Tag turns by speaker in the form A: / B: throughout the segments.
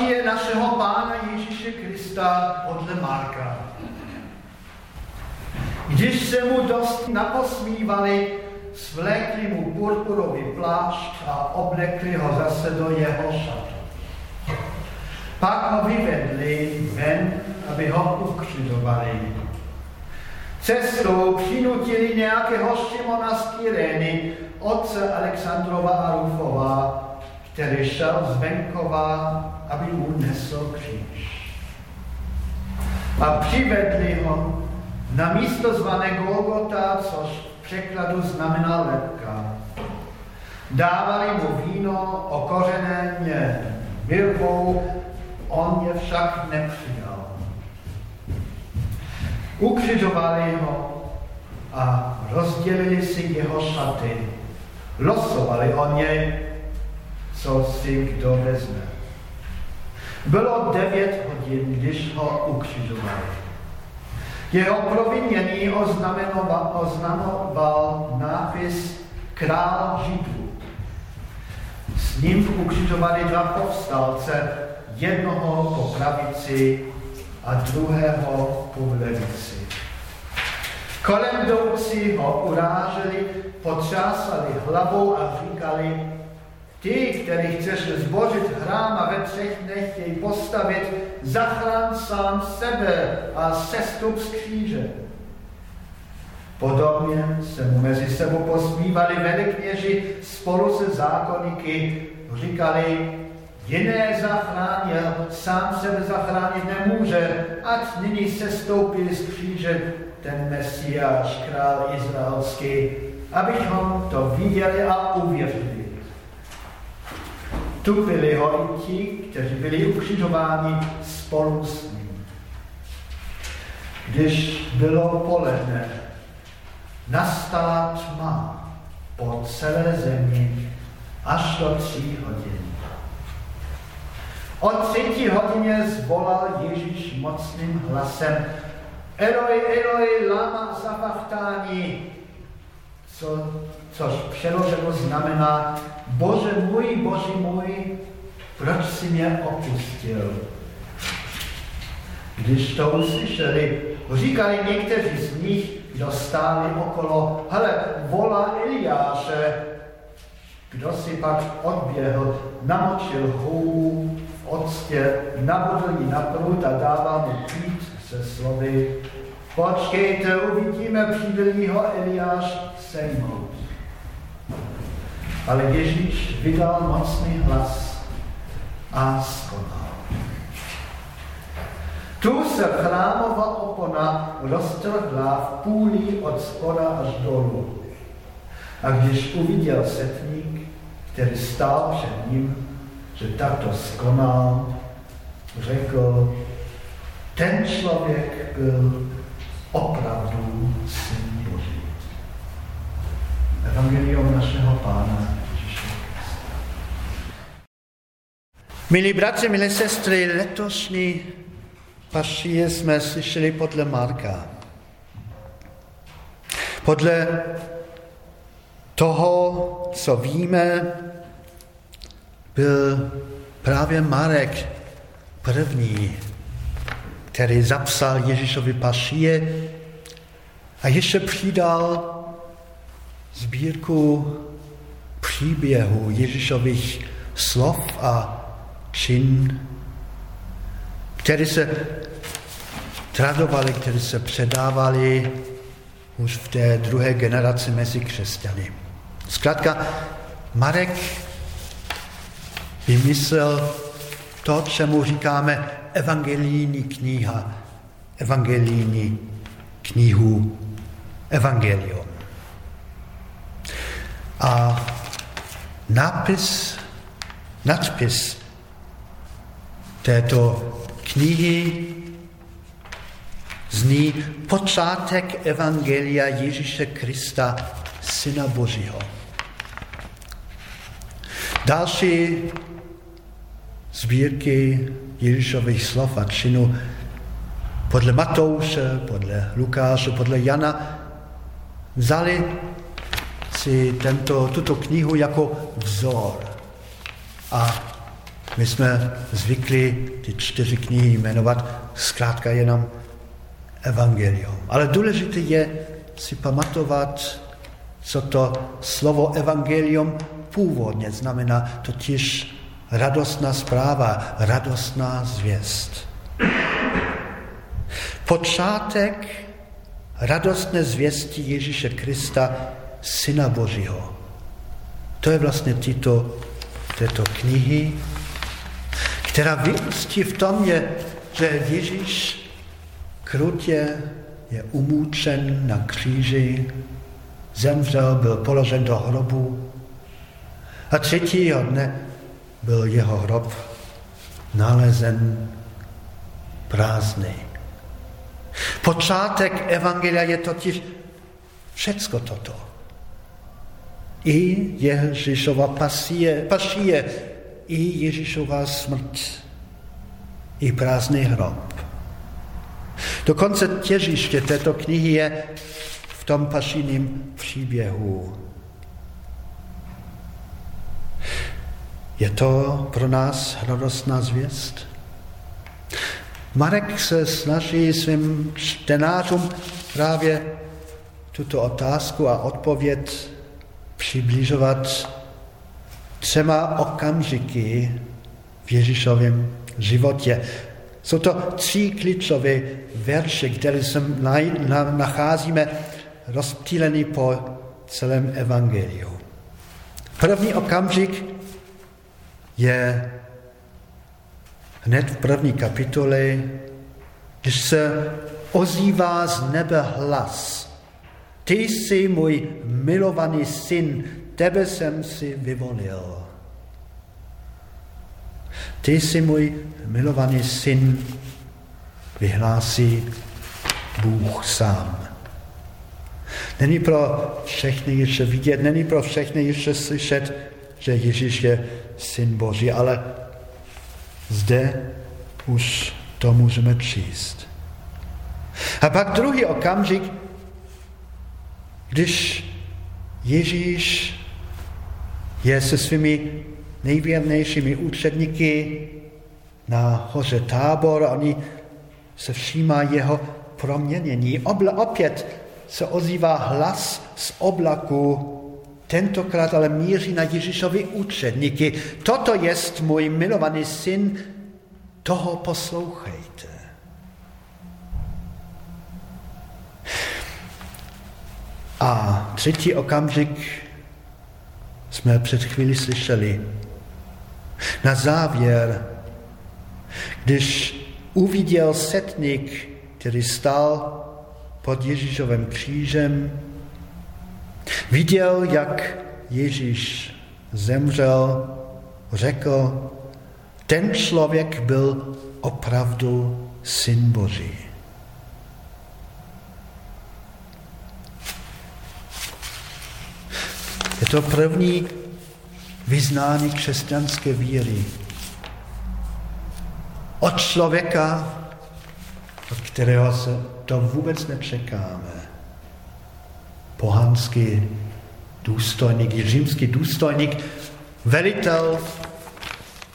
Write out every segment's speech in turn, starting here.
A: pašie našeho Pána Ježíše Krista podle Marka. Když se mu dost naposmívali, svlékli mu purpurový plášť a oblekli ho zase do jeho šatu. Pak ho vyvedli ven, aby ho ukřidovali. Cestou přinutili nějakého Šimona z Kyrény, otce Alexandrova a Rufova, který šel z venkova, aby mu nesl kříž. A přivedli ho na místo zvané Golgota, což v překladu znamená lepka. Dávali mu víno okořené mirvou, on je však nepřijal. Ukřižovali ho a rozdělili si jeho šaty. Losovali o něj, co si kdo vezme. Bylo devět hodin, když ho ukřižovali. Jeho provinění oznamenoval, oznamoval nápis Král Židů. S ním ukřižovali dva povstalce, jednoho po pravici a druhého po levici. Kolem jdoucí ho uráželi, potřásali hlavou a říkali, ty, který chceš zbořit chrám a ve třech dnech jej postavit, zachrán sám sebe a sestup z kříže. Podobně se mu mezi sebou posmívali velikněži spolu se zákoniky, říkali, jiné zachránil, sám sebe zachránit nemůže, ať nyní se stoupil z kříže ten Mesiáš, král izraelský, abychom to viděli a uvěřili. Tu byli ho i ti, kteří byli ukřižováni spolu s ním. Když bylo poledne, nastala tma po celé zemi až do tří hodin. O třetí hodině zvolal Ježíš mocným hlasem Eloi, Eloi, lama sabachthani, co, což přeloženo znamená Bože můj, Bože můj, proč si mě opustil? Když to uslyšeli, říkali někteří z nich, kdo stáli okolo, hele, volá Eliáše. Kdo si pak odběhl, namočil hůbu v octě, nabodl ji na prut a dával mu pít se slovy, počkejte, uvidíme, přijde ho Eliáš sejmout. Ale Ježíš vydal mocný hlas a skonal. Tu se chrámová opona roztrhla v půli od spoda až dolů. A když uviděl setník, který stál před ním, že takto skonal, řekl, ten člověk byl opravdu syn Boží. Evangelium našeho Pána Ježíše Milí bratři, milé sestry, letošní pašie jsme slyšeli podle Marka. Podle toho, co víme, byl právě Marek první, který zapsal Ježíšovi pašie a ještě přidal sbírku příběhů Ježíšových slov a čin, které se tradovali, které se předávali už v té druhé generaci mezi křesťany. Zkrátka, Marek vymyslel to, čemu říkáme evangelijní kniha, evangelijní knihu Evangelium. A nápis, nadpis této knihy zní počátek Evangelia Ježíše Krista, Syna Božího. Další sbírky Ježíšových slov a činu podle Matouše, podle Lukáše, podle Jana vzali si tento, tuto knihu jako vzor a My jsme zvykli ty čtyři knihy jmenovat zkrátka jenom evangelium. Ale důležité je si pamatovat, co to slovo evangelium původně znamená, totiž radostná zpráva, radostná zvěst. Počátek radostné zvěsti Ježíše Krista, Syna Božího. To je vlastně tyto, této knihy, která vyústí v tom, je, že Ježíš krutě je umůčen na kříži, zemřel, byl položen do hrobu a třetího dne byl jeho hrob nalezen prázdný. Počátek Evangelia je totiž všecko toto. I Ježíšova pasie, pasie, i Ježíšova smrt, i prázdný hrob. Dokonce těžiště této knihy je v tom pašiném příběhu. Je to pro nás radostná zvěst? Marek se snaží svým čtenářům právě tuto otázku a odpověď přibližovat třema okamžiky v Ježíšovém životě. Jsou to tři klíčové verše, které se nacházíme rozptýlený po celém evangeliu. První okamžik je hned v první kapitole, když se ozývá z nebe hlas. Ty jsi můj milovaný syn, tebe jsem si vyvolil. Ty jsi můj milovaný syn, vyhlásí Bůh sám. Není pro všechny ještě vidět, není pro všechny ještě slyšet, že Ježíš je syn Boží, ale zde už to můžeme číst. A pak druhý okamžik, když Ježíš je se svými nejvěrnějšími účetníky na hoře Tábor, oni se všímá jeho proměnění. Obla, opět se ozývá hlas z oblaku, tentokrát ale míří na Ježíšovi účetníky. Toto jest můj milovaný syn, toho poslouchejte. A třetí okamžik jsme před chvíli slyšeli. Na závěr, když uviděl setník, který stál pod Ježíšovým křížem, viděl, jak Ježíš zemřel, řekl, ten člověk byl opravdu syn Boží. To první vyznání křesťanské víry. Od člověka, od kterého se to vůbec nečekáme. Pohanský důstojník, římský důstojník, velitel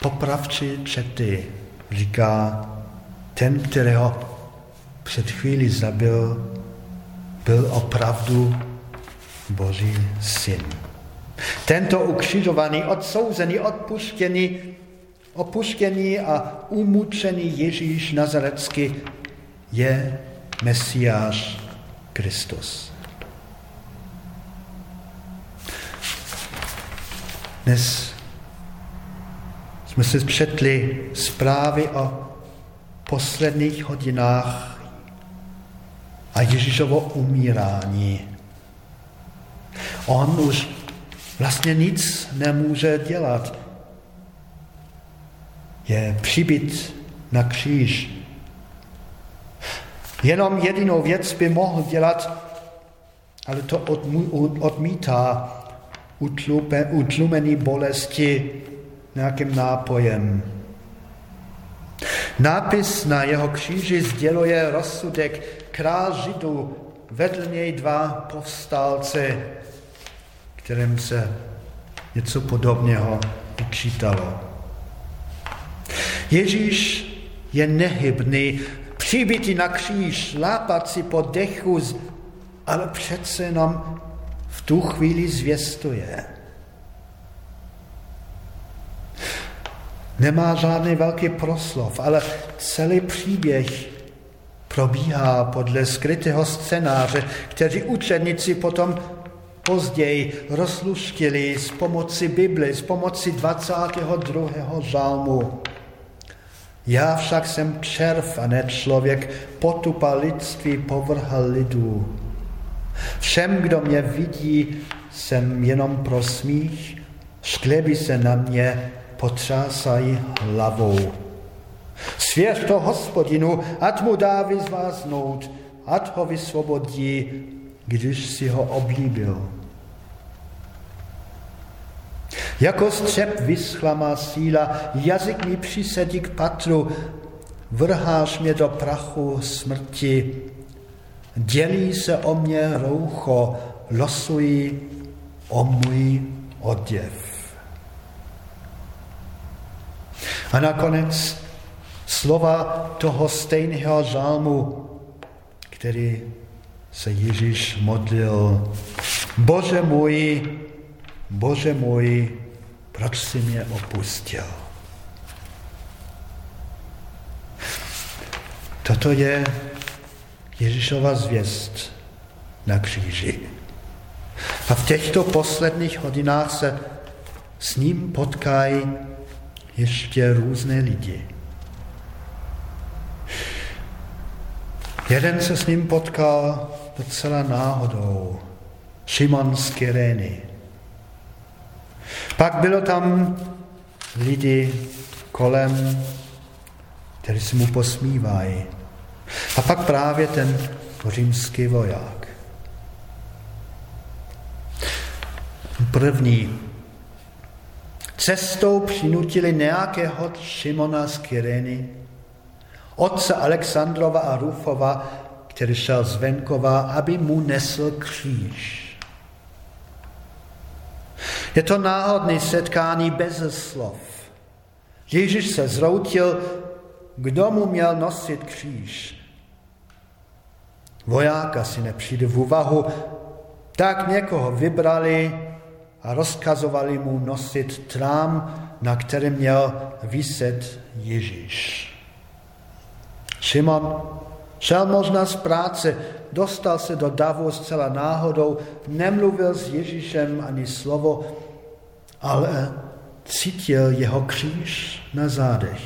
A: popravči čety, říká, ten, kterého před chvíli zabil, byl opravdu Boží syn. Tento ukřižovaný, odsouzený, odpuštěný, opuštěný a umučený Ježíš Nazarecký je Mesiáš Kristus. Dnes jsme si přetli zprávy o posledních hodinách a Ježíšovo umírání. On už vlastně nic nemůže dělat. Je přibyt na kříž. Jenom jedinou věc by mohl dělat, ale to odmítá utlumený bolesti nějakým nápojem. Nápis na jeho kříži sděluje rozsudek král Židů, vedl něj dva povstalce, kterým se něco podobného vyčítalo. Ježíš je nehybný, přibitý na kříž, lápat si po dechu, ale přece jenom v tu chvíli zvěstuje. Nemá žádný velký proslov, ale celý příběh probíhá podle skrytého scénáře, který učeníci potom později rozluštili s pomocí Bible, s pomocí 22. žalmu. Já však jsem červ a ne člověk, potupa lidství povrhl lidu. Všem, kdo mě vidí, jsem jenom pro smích, škleby se na mě potřásají hlavou. Svěř to hospodinu, ať mu dá vyzváznout, ať ho vysvobodí, když si ho oblíbil. Jako střep vyschla má síla, jazyk mi přisedí k patru, vrháš mě do prachu smrti, dělí se o mě roucho, losují o můj oděv. A nakonec slova toho stejného žálmu, který se Ježíš modlil. Bože můj, Bože můj, proč jsi mě opustil? Toto je Ježíšova zvěst na kříži. A v těchto posledních hodinách se s ním potkají ještě různé lidi. Jeden se s ním potkal docela náhodou. Šimon z Kyrény. Pak bylo tam lidi kolem, kteří se mu posmívají. A pak právě ten římský voják. První cestou přinutili nějakého Šimona z Kyrény, otce Alexandrova a Rufova, který šel z venkova, aby mu nesl kříž. Je to náhodné setkání bez slov. Ježíš se zroutil, kdo mu měl nosit kříž. Vojáka si nepřijde v úvahu, tak někoho vybrali a rozkazovali mu nosit trám, na kterém měl vyset Ježíš. Šimon šel možná z práce, dostal se do davu zcela náhodou, nemluvil s Ježíšem ani slovo, ale cítil jeho kříž na zádech.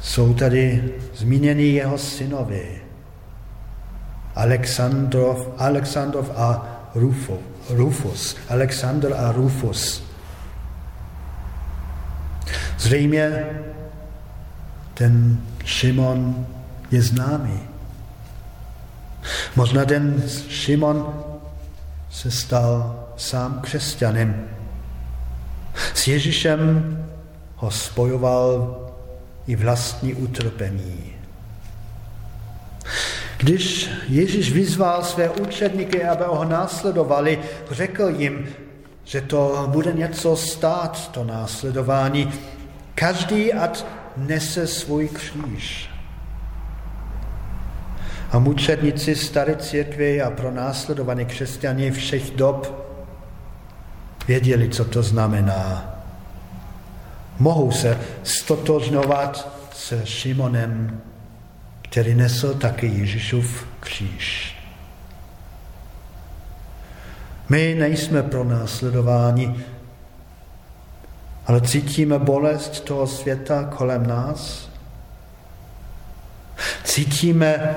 A: Jsou tady zmíněni jeho synovi, Alexandrov, Alexandrov a Rufus, Rufus, Alexander a Rufus. Zřejmě ten Šimon je známý. Možná ten Šimon se stal sám křesťanem. S Ježíšem ho spojoval i vlastní utrpení. Když Ježíš vyzval své učedníky, aby ho následovali, řekl jim, že to bude něco stát, to následování. Každý, ať nese svůj kříž. A mučedníci staré církve a pro následované křesťany všech dob věděli, co to znamená. Mohou se stotožňovat se Šimonem, který nesl taky Ježíšův kříž. My nejsme pro následování, ale cítíme bolest toho světa kolem nás. Cítíme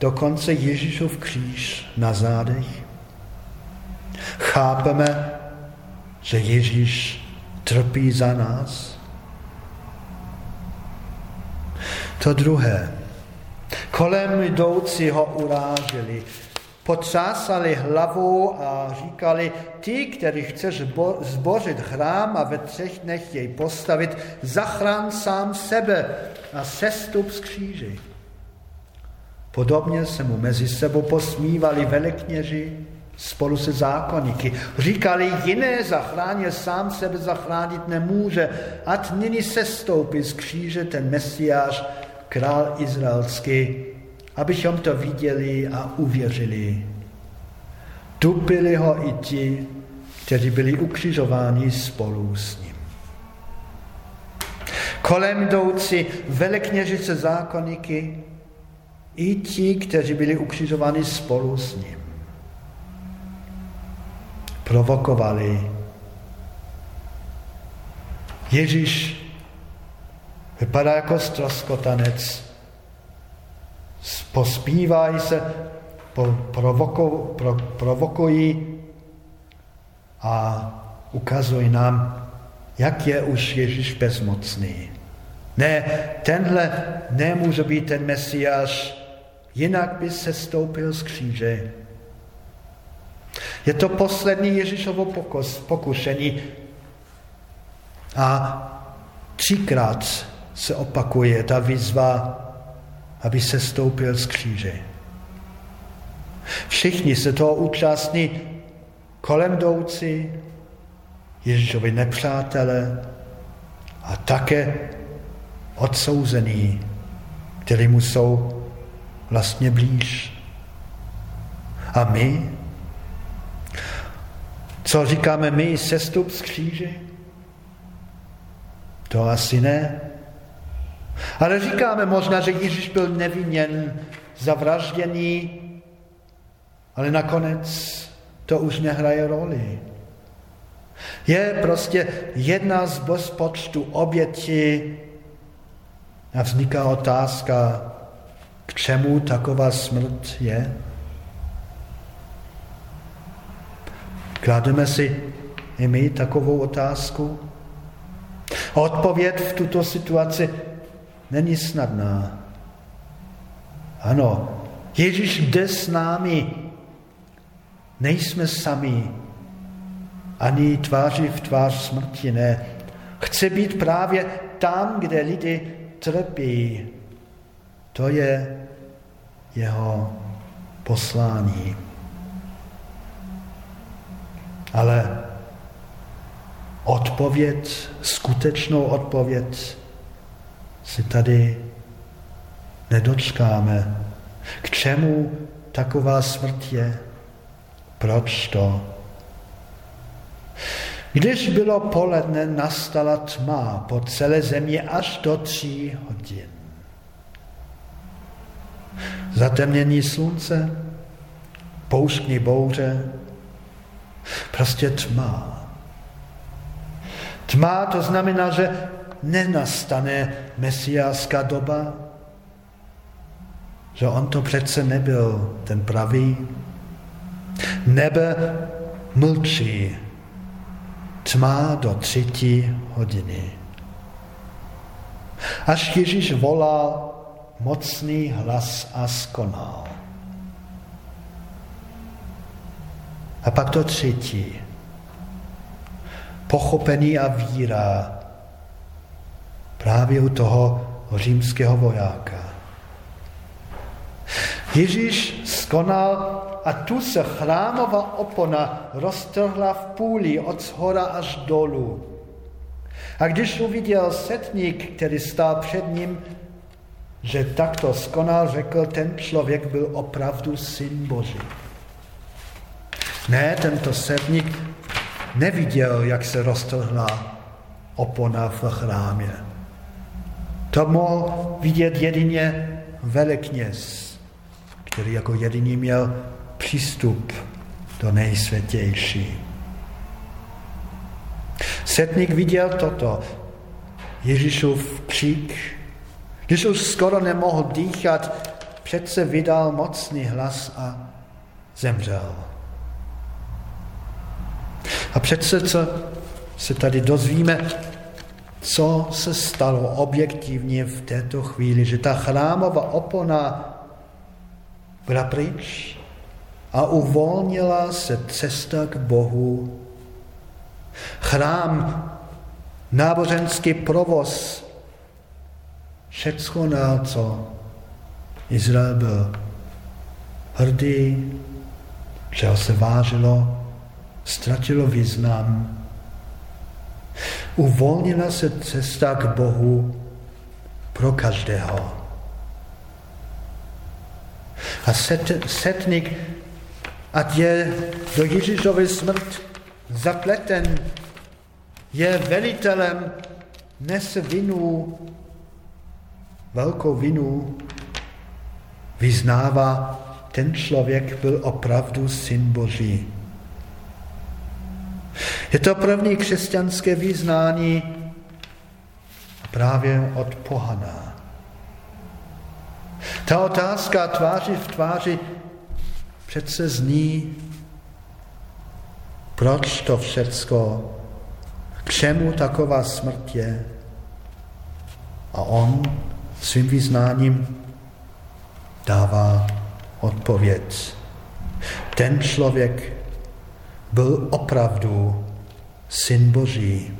A: dokonce Ježíšův kříž na zádech. Chápeme, že Ježíš trpí za nás. To druhé. Kolem jdoucí ho uráželi, potřásali hlavou a říkali, ty, který chceš zbořit chrám a ve třech dnech jej postavit, zachrán sám sebe a sestup z kříži. Podobně se mu mezi sebou posmívali velekněži spolu se zákonníky. Říkali, jiné zachránil, sám sebe zachránit nemůže. Ať nyní se stoupí z kříže ten Mesiáš, král izraelský, abychom to viděli a uvěřili. Tupili ho i ti, kteří byli ukřižováni spolu s ním. Kolem jdoucí velekněžice zákonníky i ti, kteří byli ukřižováni spolu s ním. Provokovali. Ježíš vypadá jako stroskotanec. Pospívají se, provokují, pro, provokují a ukazují nám, jak je už Ježíš bezmocný. Ne, tenhle nemůže být ten Mesiáš, jinak by se stoupil z kříže. Je to poslední Ježíšovo pokus, pokušení a třikrát se opakuje ta výzva, aby se stoupil z kříže. Všichni se toho účastní kolem jdoucí, Ježíšovi nepřátelé a také odsouzený, který mu jsou vlastně blíž. A my? Co říkáme my, sestup z kříže? To asi ne. Ale říkáme možná, že Ježíš byl nevinněn, zavražděný, ale nakonec to už nehraje roli. Je prostě jedna z bezpočtu obětí a vzniká otázka, k čemu taková smrt je? Klademe si i my takovou otázku? Odpověď v tuto situaci není snadná. Ano, Ježíš jde s námi. Nejsme sami. Ani tváři v tvář smrti ne. Chce být právě tam, kde lidi trpí. To je jeho poslání. Ale odpověď, skutečnou odpověď si tady nedočkáme. K čemu taková smrt je? Proč to? Když bylo poledne, nastala tma po celé země až do tří hodin. Zatemnění slunce, pouštní bouře, prostě tma. Tma to znamená, že nenastane mesiánská doba, že on to přece nebyl ten pravý. Nebe mlčí, tma do třetí hodiny. Až Ježíš volá mocný hlas a skonal. A pak to třetí. Pochopení a víra právě u toho římského vojáka. Ježíš skonal a tu se chrámová opona roztrhla v půli od shora až dolů. A když uviděl setník, který stál před ním, že takto skonal, řekl, ten člověk byl opravdu syn Boží. Ne, tento setník neviděl, jak se roztrhla opona v chrámě. To mohl vidět jedině velekněz, který jako jediný měl přístup do nejsvětější. Setník viděl toto. Ježíšův křík. Když už skoro nemohl dýchat, přece vydal mocný hlas a zemřel. A přece, co se tady dozvíme, co se stalo objektivně v této chvíli, že ta chrámová opona byla pryč a uvolnila se cesta k Bohu. Chrám, náboženský provoz, všecko na co Izrael byl hrdý čeho se vážilo, ztratilo význam. Uvolnila se cesta k Bohu pro každého. A set, setník, ať je do Ježíšovy smrt zapleten, je velitelem, nese vinu, velkou vinu, vyznává, ten člověk byl opravdu syn Boží. Je to první křesťanské význání právě od pohana. Ta otázka tváři v tváři přece zní, proč to všecko, k čemu taková smrt je. A on svým vyznáním dává odpověď. Ten člověk byl opravdu syn Boží.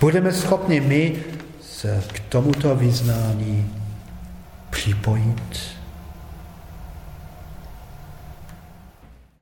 A: Budeme schopni my se k tomuto vyznání připojit.